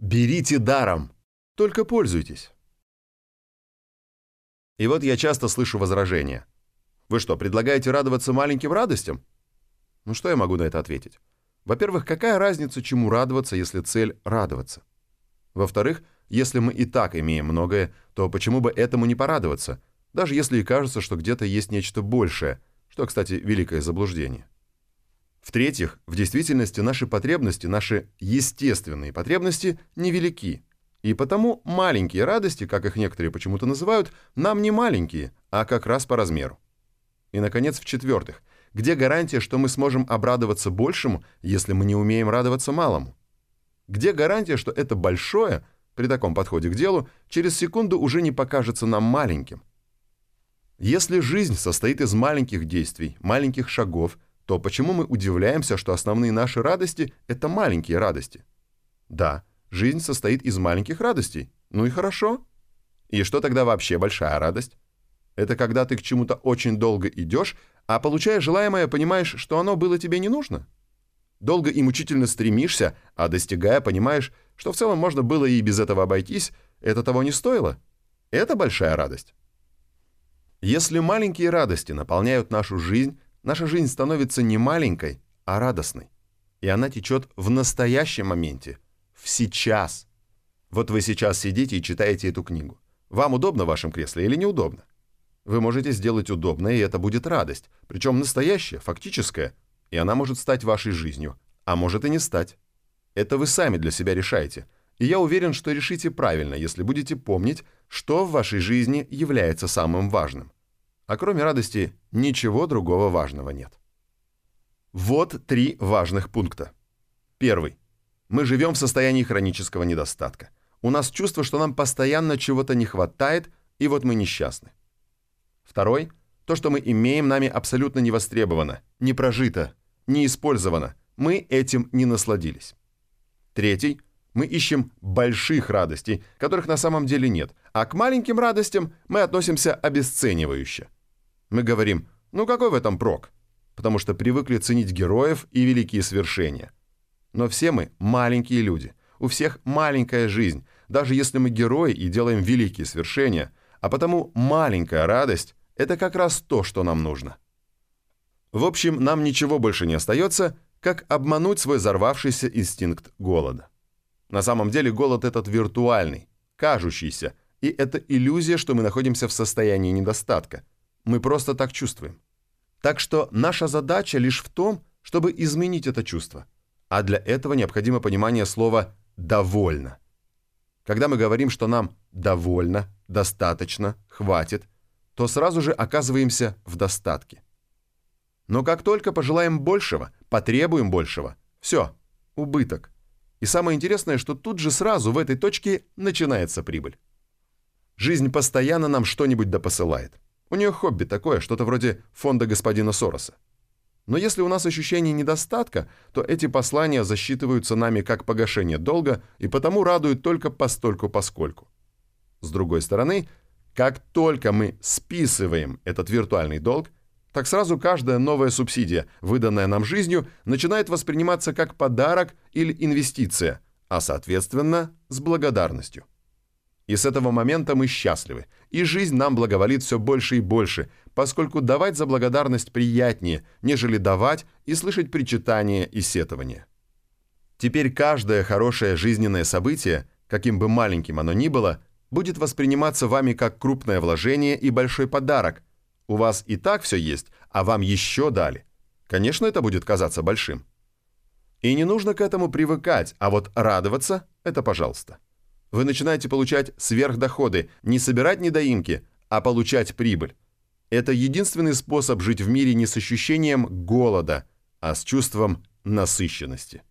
Берите даром, только пользуйтесь. И вот я часто слышу возражения. Вы что, предлагаете радоваться маленьким радостям? Ну что я могу на это ответить? Во-первых, какая разница, чему радоваться, если цель радоваться? Во-вторых, если мы и так имеем многое, то почему бы этому не порадоваться, даже если и кажется, что где-то есть нечто большее, что, кстати, великое заблуждение. В-третьих, в действительности наши потребности, наши естественные потребности невелики, и потому маленькие радости, как их некоторые почему-то называют, нам не маленькие, а как раз по размеру. И, наконец, в-четвертых, где гарантия, что мы сможем обрадоваться большему, если мы не умеем радоваться малому? Где гарантия, что это большое, при таком подходе к делу, через секунду уже не покажется нам маленьким? Если жизнь состоит из маленьких действий, маленьких шагов, то почему мы удивляемся, что основные наши радости – это маленькие радости? Да, жизнь состоит из маленьких радостей. Ну и хорошо. И что тогда вообще большая радость? Это когда ты к чему-то очень долго идешь, а получая желаемое, понимаешь, что оно было тебе не нужно. Долго и мучительно стремишься, а достигая, понимаешь, что в целом можно было и без этого обойтись, это того не стоило. Это большая радость. Если маленькие радости наполняют нашу жизнь, наша жизнь становится не маленькой, а радостной. И она течет в настоящем моменте, в сейчас. Вот вы сейчас сидите и читаете эту книгу. Вам удобно в вашем кресле или неудобно? Вы можете сделать удобно, и это будет радость, причем настоящая, фактическая, и она может стать вашей жизнью, а может и не стать. Это вы сами для себя решаете, и я уверен, что решите правильно, если будете помнить, что в вашей жизни является самым важным. А кроме радости, ничего другого важного нет. Вот три важных пункта. Первый. Мы живем в состоянии хронического недостатка. У нас чувство, что нам постоянно чего-то не хватает, и вот мы несчастны. Второй – то, что мы имеем, нами абсолютно не востребовано, не прожито, не использовано. Мы этим не насладились. Третий – мы ищем больших радостей, которых на самом деле нет, а к маленьким радостям мы относимся обесценивающе. Мы говорим «ну какой в этом прок?» потому что привыкли ценить героев и великие свершения. Но все мы маленькие люди, у всех маленькая жизнь, даже если мы герои и делаем великие свершения, а потому маленькая радость это как раз то, что нам нужно. В общем, нам ничего больше не остается, как обмануть свой взорвавшийся инстинкт голода. На самом деле голод этот виртуальный, кажущийся, и это иллюзия, что мы находимся в состоянии недостатка. Мы просто так чувствуем. Так что наша задача лишь в том, чтобы изменить это чувство. А для этого необходимо понимание слова «довольно». Когда мы говорим, что нам «довольно», «достаточно», «хватит», то сразу же оказываемся в достатке. Но как только пожелаем большего, потребуем большего, все, убыток. И самое интересное, что тут же сразу в этой точке начинается прибыль. Жизнь постоянно нам что-нибудь допосылает. У нее хобби такое, что-то вроде фонда господина Сороса. Но если у нас ощущение недостатка, то эти послания засчитываются нами как погашение долга и потому радуют только постольку-поскольку. С другой стороны, как только мы списываем этот виртуальный долг, так сразу каждая новая субсидия, выданная нам жизнью, начинает восприниматься как подарок или инвестиция, а соответственно с благодарностью. И с этого момента мы счастливы, и жизнь нам благоволит все больше и больше, поскольку давать за благодарность приятнее, нежели давать и слышать причитания и сетования. Теперь каждое хорошее жизненное событие, каким бы маленьким оно ни было, будет восприниматься вами как крупное вложение и большой подарок. У вас и так все есть, а вам еще дали. Конечно, это будет казаться большим. И не нужно к этому привыкать, а вот радоваться – это пожалуйста. Вы начинаете получать сверхдоходы, не собирать недоимки, а получать прибыль. Это единственный способ жить в мире не с ощущением голода, а с чувством насыщенности.